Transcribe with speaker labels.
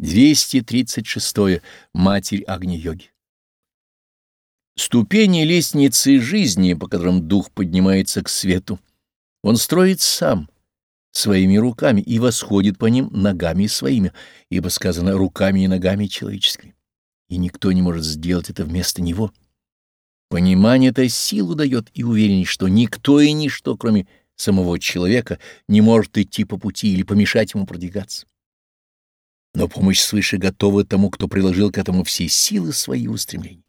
Speaker 1: 236. Матерь Агни-йоги. Ступени лестницы жизни, по которым дух поднимается к свету, он строит сам, своими руками, и восходит по ним ногами своими, ибо сказано руками и ногами человеческими. И никто не может сделать это вместо него. Понимание это силу дает и уверенность, что никто и ничто, кроме самого человека, не может идти по пути или помешать ему продвигаться. Но помощь свыше готова тому, кто приложил к этому все силы свои устремления.